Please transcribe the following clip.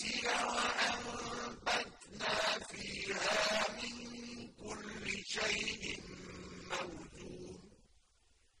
see you